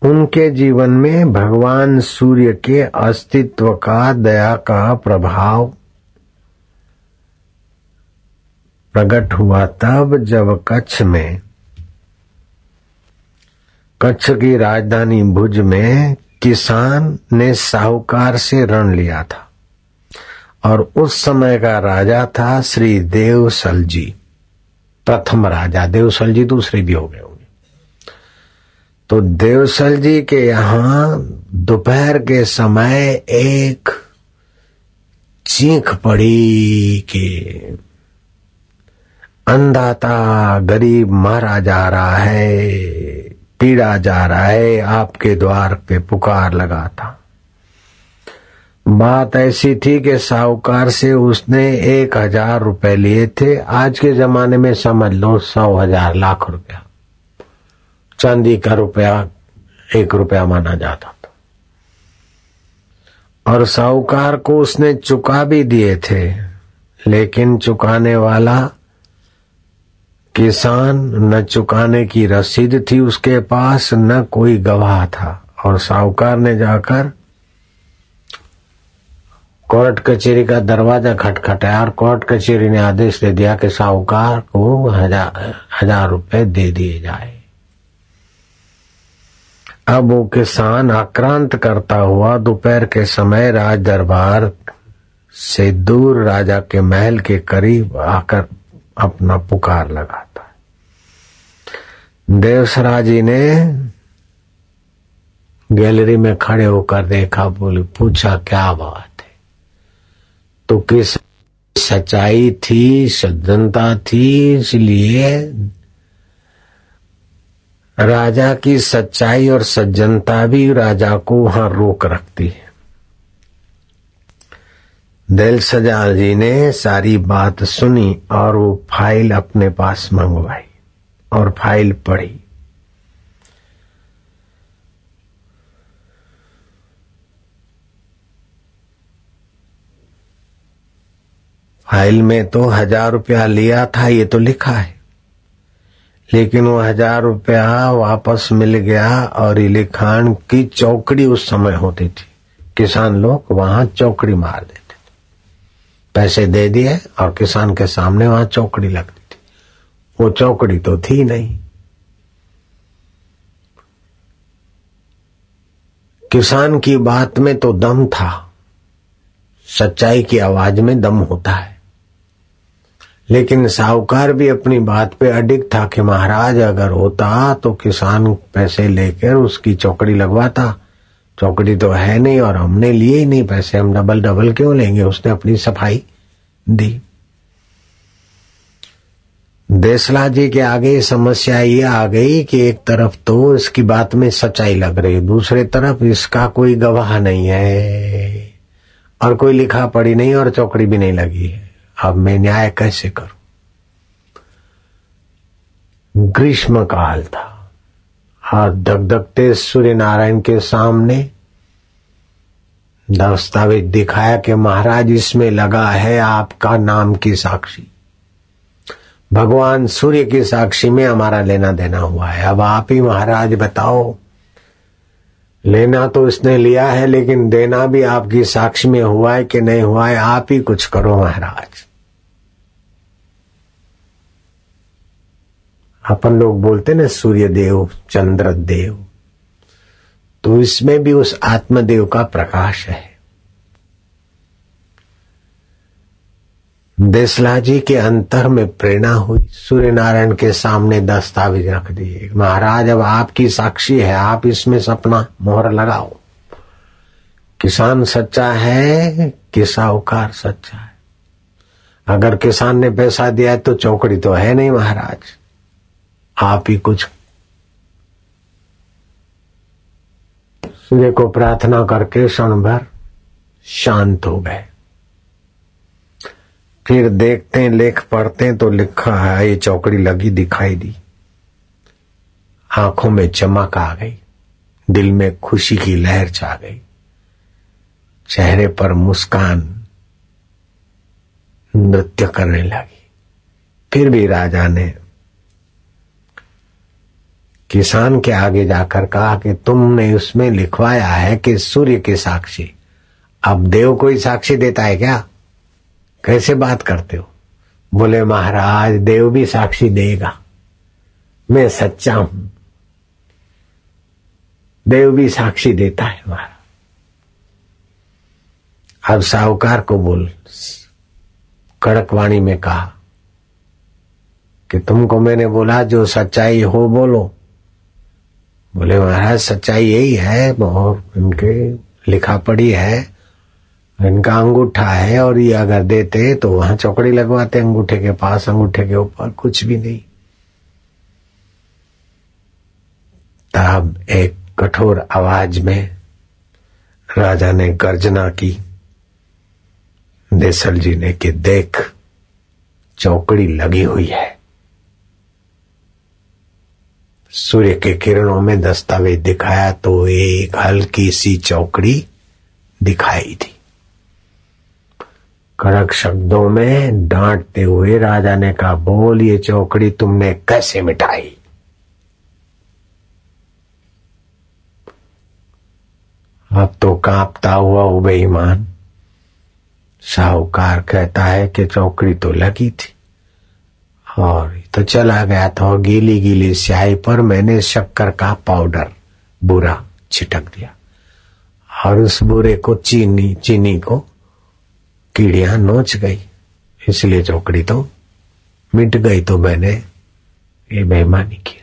Speaker 1: उनके जीवन में भगवान सूर्य के अस्तित्व का, दया का प्रभाव प्रकट हुआ तब जब कच्छ में, कच्छ की राजधानी भुज में किसान ने साहूकार से ऋण लिया था। और उस समय का राजा था श्री देवसल जी प्रथम राजा। देवसल जी दूसरे भी हो गए तो देवसल जी के यहाँ दोपहर के समय एक चीख पड़ी कि अंधाता गरीब मारा जा रहा है, पीड़ा जा रहा है, आपके द्वार पे पुकार लगा था। बात ऐसी थी कि साहूकार से उसने एक हज़ार रुपए लिए थे। आज के जमाने में समझ लो सौ हज़ार, लाख रुपया। चांदी का रुपया एक रुपया माना जाता था। और साहूकार को उसने चुका भी दिए थे, लेकिन चुकाने वाला किसान न चुकाने की रसीद थी उसके पास, न कोई गवाह था। और साहूकार ने जाकर कोर्ट कचेरी का दरवाज़ा खटखटाया और कोर्ट कचेरी ने आदेश दे दिया कि साहूकार को हज़ार हज़ार रुपए दे दिए जाए। अब वो किसान आक्रांत करता हुआ दोपहर के समय राज दरबार से दूर राजा के महल के करीब आकर अपना पुकार लगाता है। देवसरा जी ने गैलरी में खड़े होकर देखा, बोले, पूछा, क्या बात है? तो किस सच्चाई थी, सज्जनता थी, इसलिए राजा की सच्चाई और सज्जनता भी राजा को वहाँ रोक रखती है। दिल सजाल जी ने सारी बात सुनी और वो फ़ाइल अपने पास मंगवाई और फ़ाइल पढ़ी। फ़ाइल में तो हज़ार रुपया लिया था, ये तो लिखा है। लेकिन वो हज़ार रुपया वापस मिल गया और इलेखान की चौकड़ी उस समय होती थी। किसान लोग वहाँ चौकड़ी मार देते थे। पैसे दे दिए और किसान के सामने वहाँ चौकड़ी लगती थी। वो चौकड़ी तो थी नहीं। किसान की बात में तो दम था। सच्चाई की आवाज़ में दम होता है। लेकिन साहूकार भी अपनी बात पे अडिग था कि महाराज, अगर होता तो किसान पैसे लेकर उसकी चौकड़ी लगवाता। चौकड़ी तो है नहीं और हमने लिए ही नहीं पैसे। हम डबल डबल क्यों लेंगे? उसने अपनी सफ़ाई दी। देसला जी के आगे समस्या ये आ गई कि एक तरफ़ तो इसकी बात में सच्चाई लग रही, दूसरे तरफ़ इसका कोई गवाह नहीं है और कोई लिखा पड़ी नहीं और चौकड़ी भी नहीं लगी है। अब मैं न्याय कैसे करूँ? ग्रीष्म काल था। और धकधकते सूर्य नारायण के सामने दस्तावेज़ दिखाया कि महाराज, इसमें लगा है आपका नाम की साक्षी। भगवान सूर्य की साक्षी में हमारा लेना देना हुआ है। अब आप ही महाराज बताओ लेना तो इसने लिया है, लेकिन देना भी आपकी साक्षी में हुआ है कि नहीं हुआ है, आप ही कुछ करो महाराज। अपन लोग बोलते ना, सूर्य देव, चंद्र देव। तो इसमें भी उस आत्मदेव का प्रकाश है। देसला जी के अंतर में प्रेरणा हुई। सूर्य नारायण के सामने दस्तावेज़ रख दिए। महाराज, अब आपकी साक्षी है। आप इसमें सपना मोहर लगाओ। किसान सच्चा है कि साहूकार सच्चा है। अगर किसान ने पैसा दिया है तो चौकड़ी तो है नहीं, महाराज। आप ही कुछ सूर्य को प्रार्थना करके क्षण भर शांत हो गए। फिर देखते हैं, लेख पढ़ते हैं तो लिखा है ये चौकड़ी लगी दिखाई दी। आँखों में चमक आ गई, दिल में खुशी की लहर छा गई। चेहरे पर मुस्कान नृत्य करने लगी। फिर भी राजा ने किसान के आगे जाकर कहा कि तुमने उसमें लिखवाया है कि सूर्य के साक्षी, अब देव कोई साक्षी देता है क्या? कैसे बात करते हो? बोले, महाराज, देव भी साक्षी देगा। मैं सच्चा हूँ। देव भी साक्षी देता है महाराज। अब साहूकार को बोल, कड़क वाणी में कहा कि तुमको मैंने बोला, जो सच्चाई हो बोलो। बोले, महाराज, सच्चाई यही है, और इनके लिखा पड़ी है। इनका अंगूठा है और ये अगर देते तो वहाँ चौकड़ी लगवाते अंगूठे के पास, अंगूठे के ऊपर, कुछ भी नहीं। तब एक कठोर आवाज़ में राजा ने गर्जना की। देसल जी ने कि देख, चौकड़ी लगी हुई है। सूर्य के किरणों में दस्तावेज़ दिखाया तो एक हल्की सी चौकड़ी दिखाई थी कड़क शब्दों में डांटते हुए राजा ने कहा, बोल ये चौकड़ी तुमने कैसे मिटाई? अब तो कांपता हुआ वो बेईमान। साहूकार कहता है कि चौकड़ी तो लगी थी और तो चला गया था और गीली गीली स्याही पर मैंने शक्कर का पाउडर बुरा छिटक दिया और उस बुरे को चीनी चीनी को कीड़िया नोच गई, इसलिए चौकड़ी तो मिट गई तो मैंने ये बेमानी की।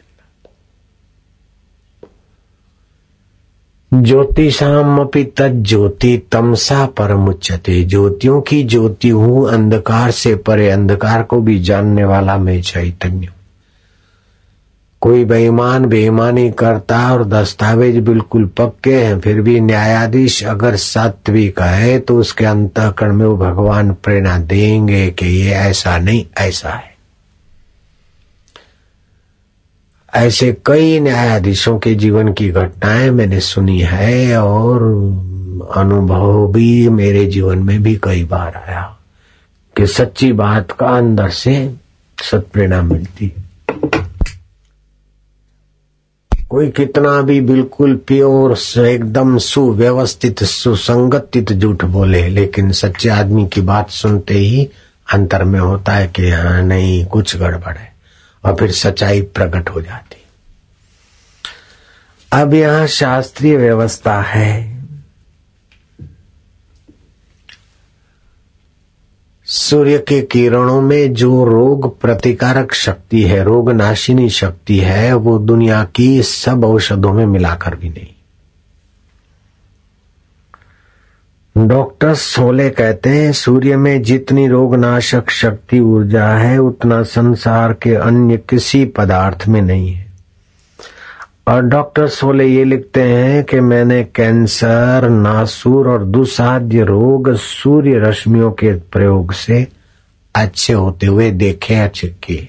Speaker 1: ज्योतिषामपि तज्ज्योति तमसा परमुच्यते ज्योतियों की ज्योति हूँ, अंधकार से परे, अंधकार को भी जानने वाला मैं चैतन्य कोई बेईमान, बेईमानी करता और दस्तावेज़ बिल्कुल पक्के हैं, फिर भी न्यायाधीश अगर सात्विक है तो उसके अंतकरण में वो भगवान प्रेरणा देंगे कि ये ऐसा नहीं, ऐसा है। ऐसे कई न्यायाधीशों के जीवन की घटनाएँ मैंने सुनी है और अनुभव भी मेरे जीवन में भी कई बार आया कि सच्ची बात का अंदर से सत्प्रेरणा मिलती है। कोई कितना भी बिल्कुल प्योर एकदम सुव्यवस्थित, सुसंगतित झूठ बोले, लेकिन सच्चे आदमी की बात सुनते ही अंतर में होता है कि हाँ नहीं, कुछ गड़बड़ है, और फिर सच्चाई प्रकट हो जाती। अब यहाँ शास्त्रीय व्यवस्था है। सूर्य के किरणों में जो रोग प्रतिकारक शक्ति है, रोग नाशिनी शक्ति है, वो दुनिया की सब औषधों में मिलाकर भी नहीं। डॉक्टर सोले कहते हैं, सूर्य में जितनी रोगनाशक शक्ति ऊर्जा है, उतना संसार के अन्य किसी पदार्थ में नहीं है। और डॉक्टर सोले ये लिखते हैं कि मैंने कैंसर नासूर और दुसाध्य रोग सूर्य रश्मियों के प्रयोग से अच्छे होते हुए देखे अच्छे किए।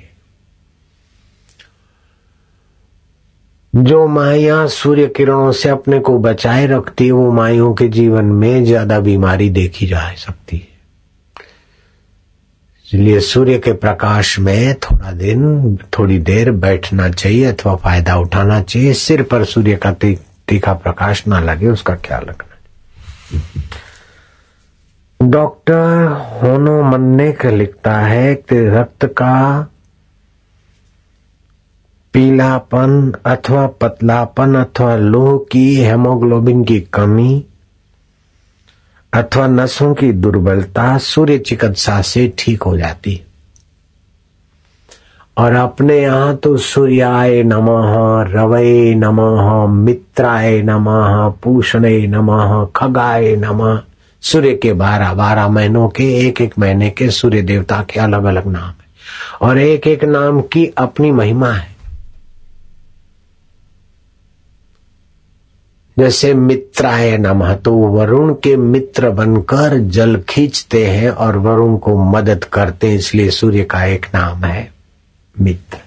Speaker 1: जो माया सूर्य किरणों से अपने को बचाए रखती है, वो माइयों के जीवन में ज़्यादा बीमारी देखी जा सकती है। इसलिए सूर्य के प्रकाश में थोड़ा दिन, थोड़ी देर बैठना चाहिए अथवा फ़ायदा उठाना चाहिए। सिर पर सूर्य का तीखा प्रकाश ना लगे, उसका ख्याल रखना डॉक्टर होनो मन्ने का लिखता है कि रक्त का पीलापन अथवा पतलापन अथवा लोह की हेमोग्लोबिन की कमी अथवा नसों की दुर्बलता सूर्य चिकित्सा से ठीक हो जाती। और अपने यहाँ तो सूर्याय नमः रवये नमः, मित्राय नमः, पूषणे नमः, खगाय नमः। सूर्य के बारह बारह महीनों के एक एक महीने के सूर्य देवता के अलग अलग नाम है। और एक एक नाम की अपनी महिमा है। जैसे मित्राय नमः तो वरुण के मित्र बनकर जल खींचते हैं और वरुण को मदद करते हैं, इसलिए सूर्य का एक नाम है मित्र।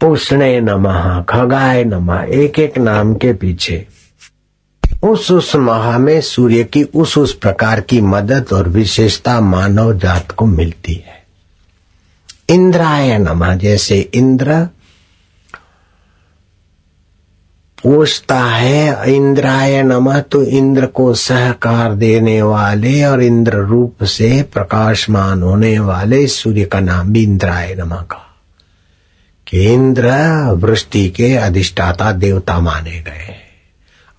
Speaker 1: पुष्णे नमः, खगाय नमः, एक एक नाम के पीछे। उस उस माह में सूर्य की उस उस प्रकार की मदद और विशेषता मानव जात को मिलती है। इंद्राय नमः, जैसे इंद्र पूछता है, इंद्राय नमः तो इंद्र को सहकार देने वाले और इंद्र रूप से प्रकाशमान होने वाले सूर्य का नाम भी इंद्राय नमः का। इंद्र वृष्टि के अधिष्ठाता देवता माने गए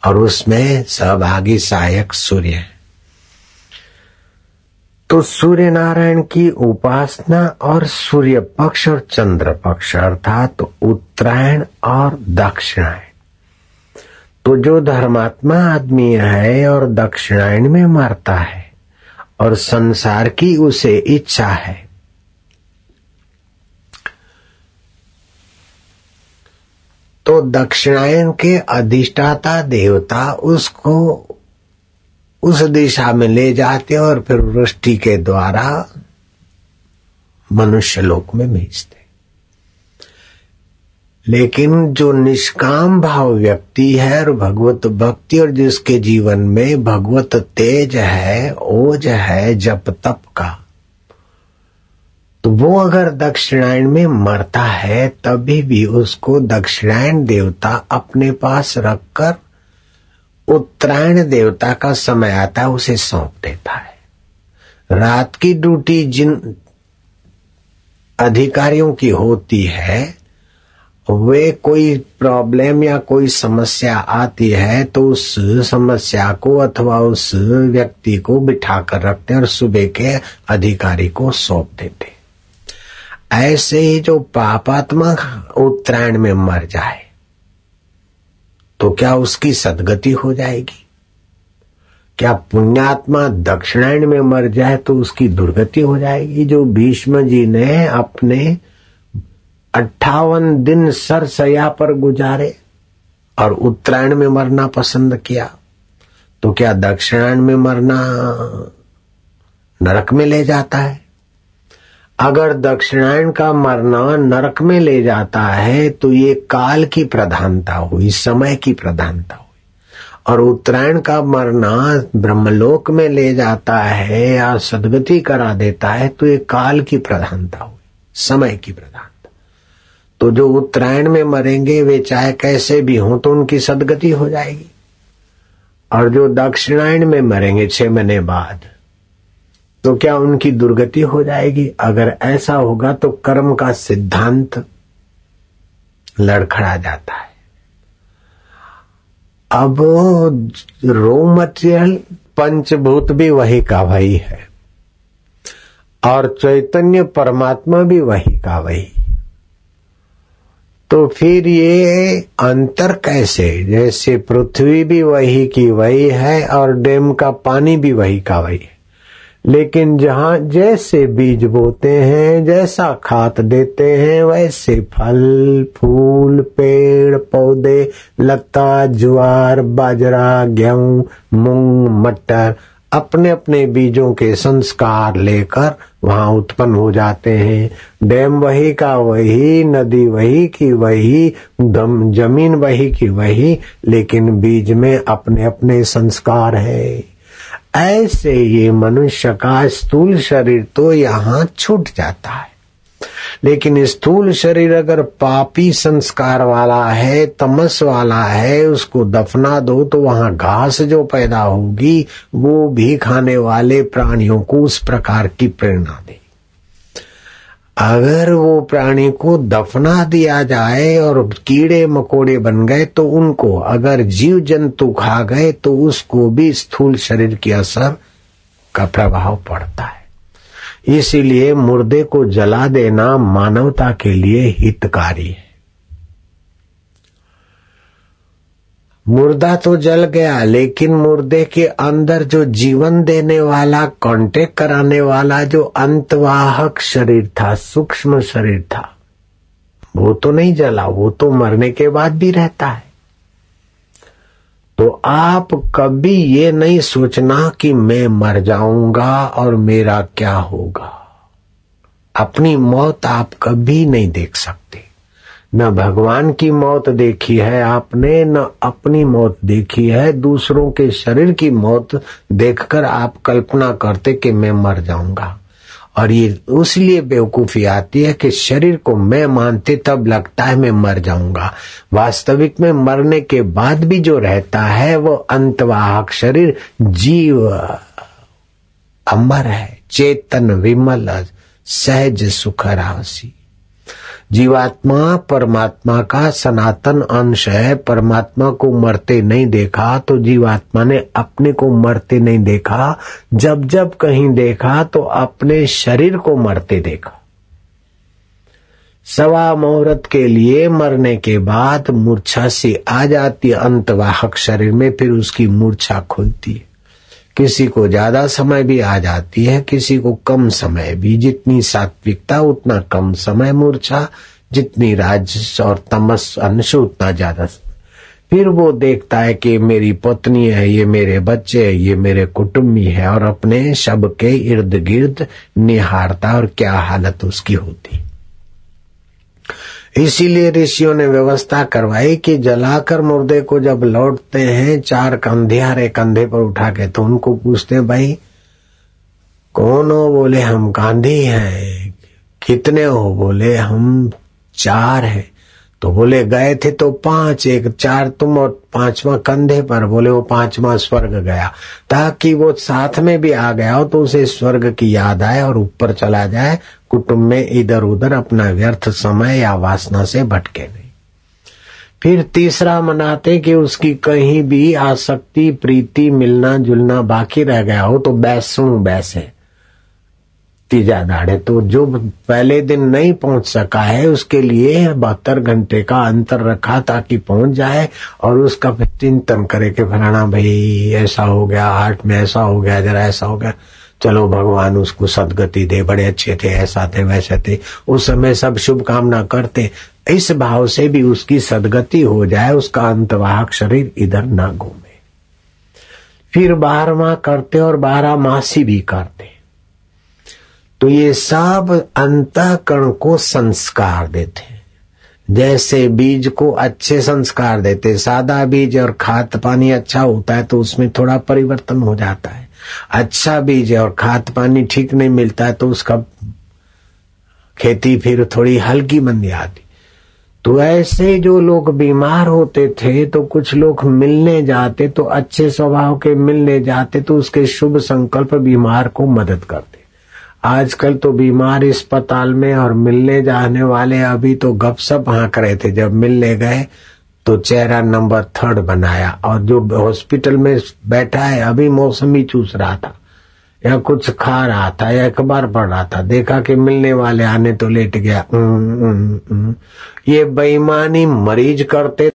Speaker 1: और उसमें सहभागी सहायक सूर्य है। तो सूर्य नारायण की उपासना और सूर्य पक्ष और चंद्र पक्ष, अर्थात तो उत्तरायण और दक्षिणायण तो जो धर्मात्मा आदमी है और दक्षिणायन में मरता है और संसार की उसे इच्छा है। तो दक्षिणायन के अधिष्ठाता देवता उसको उस दिशा में ले जाते और फिर वृष्टि के द्वारा मनुष्य लोक में भेजते। लेकिन जो निष्काम भाव व्यक्ति है और भगवत भक्ति और जिसके जीवन में भगवत तेज है, ओज है, जप तप का तो वो अगर दक्षिणायन में मरता है, तभी भी उसको दक्षिणायन देवता अपने पास रखकर उत्तरायण देवता का समय आता है, उसे सौंप देता है। रात की ड्यूटी जिन अधिकारियों की होती है वे कोई प्रॉब्लम या कोई समस्या आती है तो उस समस्या को अथवा उस व्यक्ति को बिठा कर रखते और सुबह के अधिकारी को सौंप देते ऐसे ही जो पापात्मा उत्तरायण में मर जाए तो क्या उसकी सदगति हो जाएगी? क्या पुण्यात्मा दक्षिणायण में मर जाए तो उसकी दुर्गति हो जाएगी? जो भीष्म जी ने अपने अट्ठावन दिन सरसया पर गुजारे और उत्तरायण में मरना पसंद किया तो क्या दक्षिणायण में मरना नरक में ले जाता है? अगर दक्षिणायन का मरना नरक में ले जाता है तो ये काल की प्रधानता हुई, समय की प्रधानता हुई। और उत्तरायण का मरना ब्रह्मलोक में ले जाता है या सदगति करा देता है तो ये काल की प्रधानता हुई, समय की प्रधानता। तो जो उत्तरायण में मरेंगे, वे चाहे कैसे भी हों तो उनकी सदगति हो जाएगी। और जो दक्षिणायण में मरेंगे, छह महीने बाद तो क्या उनकी दुर्गति हो जाएगी? अगर ऐसा होगा तो कर्म का सिद्धांत लड़खड़ा जाता है। अब रो मटेरियल पंचभूत भी वही का वही है, और चैतन्य परमात्मा भी वही का वही। तो फिर ये अंतर कैसे? जैसे पृथ्वी भी वही की वही है और डैम का पानी भी वही का वही है। लेकिन जहाँ जैसे बीज बोते हैं, जैसा खाद देते हैं, वैसे फल, फूल, पेड़, पौधे, लता, ज्वार, बाजरा, गेहूँ, मूंग, मटर अपने अपने बीजों के संस्कार लेकर वहाँ उत्पन्न हो जाते हैं। डैम वही का वही, नदी वही की वही, दम ज़मीन वही की वही, लेकिन बीज में अपने अपने संस्कार है। ऐसे ये मनुष्य का स्थूल शरीर तो यहाँ छूट जाता है। लेकिन स्थूल शरीर अगर पापी संस्कार वाला है, तमस वाला है, उसको दफना दो तो वहाँ घास जो पैदा होगी, वो भी खाने वाले प्राणियों को उस प्रकार की प्रेरणा दे अगर वो प्राणी को दफना दिया जाए और कीड़े मकोड़े बन गए तो उनको अगर जीव जंतु खा गए तो उसको भी स्थूल शरीर की असर का प्रभाव पड़ता है। इसीलिए मुर्दे को जला देना मानवता के लिए हितकारी है। मुर्दा तो जल गया, लेकिन मुर्दे के अंदर जो जीवन देने वाला कांटेक्ट कराने वाला, जो अंतवाहक शरीर था, सूक्ष्म शरीर था, वो तो नहीं जला, वो तो मरने के बाद भी रहता है। तो आप कभी ये नहीं सोचना कि मैं मर जाऊँगा और मेरा क्या होगा। अपनी मौत आप कभी नहीं देख सकते। न भगवान की मौत देखी है आपने, न अपनी मौत देखी है। दूसरों के शरीर की मौत देखकर आप कल्पना करते कि मैं मर जाऊँगा। और ये उसलिए बेवकूफ़ी आती है कि शरीर को मैं मानते तब लगता है मैं मर जाऊँगा। वास्तविक में मरने के बाद भी जो रहता है, वो अंतवाहक शरीर जीव अमर है। चेतन विमल, सहज सुख राशि जीवात्मा परमात्मा का सनातन अंश है। परमात्मा को मरते नहीं देखा तो जीवात्मा ने अपने को मरते नहीं देखा। जब जब कहीं देखा तो अपने शरीर को मरते देखा। सवा मुहूर्त के लिए मरने के बाद मूर्छा से आ जाती अंतवाहक शरीर में फिर उसकी मूर्छा खुलती है। किसी को ज़्यादा समय भी आ जाती है, किसी को कम समय भी। जितनी सात्विकता, उतना कम समय मूर्छा, जितनी राज और तमस अंश उतना ज़्यादा। फिर वो देखता है कि मेरी पत्नी है, ये मेरे बच्चे है, ये मेरे कुटुम्बी है और अपने शब के इर्द गिर्द निहारता और क्या हालत उसकी होती। इसीलिए ऋषियों ने व्यवस्था करवाई कि जलाकर मुर्दे को जब लौटते हैं, चार कंधे, हरे कंधे पर उठा के तो उनको पूछते भाई, कौन हो? बोले, हम गांधी हैं। कितने हो? बोले, हम चार है। तो बोले, गए थे तो पाँच, एक चार तुम और पांचवा कंधे पर। बोले, वो पांचवा स्वर्ग गया। ताकि वो साथ में भी आ गया हो तो उसे स्वर्ग की याद आए और ऊपर चला जाए कुटुंब में इधर उधर अपना व्यर्थ समय या वासना से भटके नहीं फिर तीसरा मनाते कि उसकी कहीं भी आसक्ति, प्रीति मिलना जुलना बाकी रह गया हो तो बैसू बैसे। तीजा दाड़े तो जो पहले दिन नहीं पहुँच सका है, उसके लिए बहत्तर घंटे का अंतर रखा ताकि पहुँच जाए और उसका चिंतन करे कि फलाना भाई, ऐसा हो गया हार्ट में ऐसा हो गया, जरा ऐसा हो गया। चलो भगवान उसको सदगति दे, बड़े अच्छे थे, ऐसा थे, वैसे थे। उस समय सब शुभ कामना करते। इस भाव से भी उसकी सदगति हो जाए, उसका अंतवाहक शरीर इधर ना घूमे। फिर बारहवा करते और बारह मासी भी करते। तो ये सब अंत अंतकरण को संस्कार देते। जैसे बीज को अच्छे संस्कार देते, सादा बीज और खाद पानी अच्छा होता है तो उसमें थोड़ा परिवर्तन हो जाता है। अच्छा बीज है और खाद पानी ठीक नहीं मिलता है तो उसका खेती फिर थोड़ी हल्की बन आती तो ऐसे जो लोग बीमार होते थे तो कुछ लोग मिलने जाते तो अच्छे स्वभाव के मिलने जाते तो उसके शुभ संकल्प बीमार को मदद करते। आजकल तो बीमार अस्पताल में और मिलने जाने वाले अभी तो गपसप हाँक रहे थे, जब मिलने गए तो चेहरा नंबर थर्ड बनाया और जो हॉस्पिटल में बैठा है अभी मौसमी चूस रहा था। या कुछ खा रहा था या अखबार पढ़ रहा था। देखा कि मिलने वाले आने तो लेट गया। न, न, न, ये बेईमानी मरीज़ करते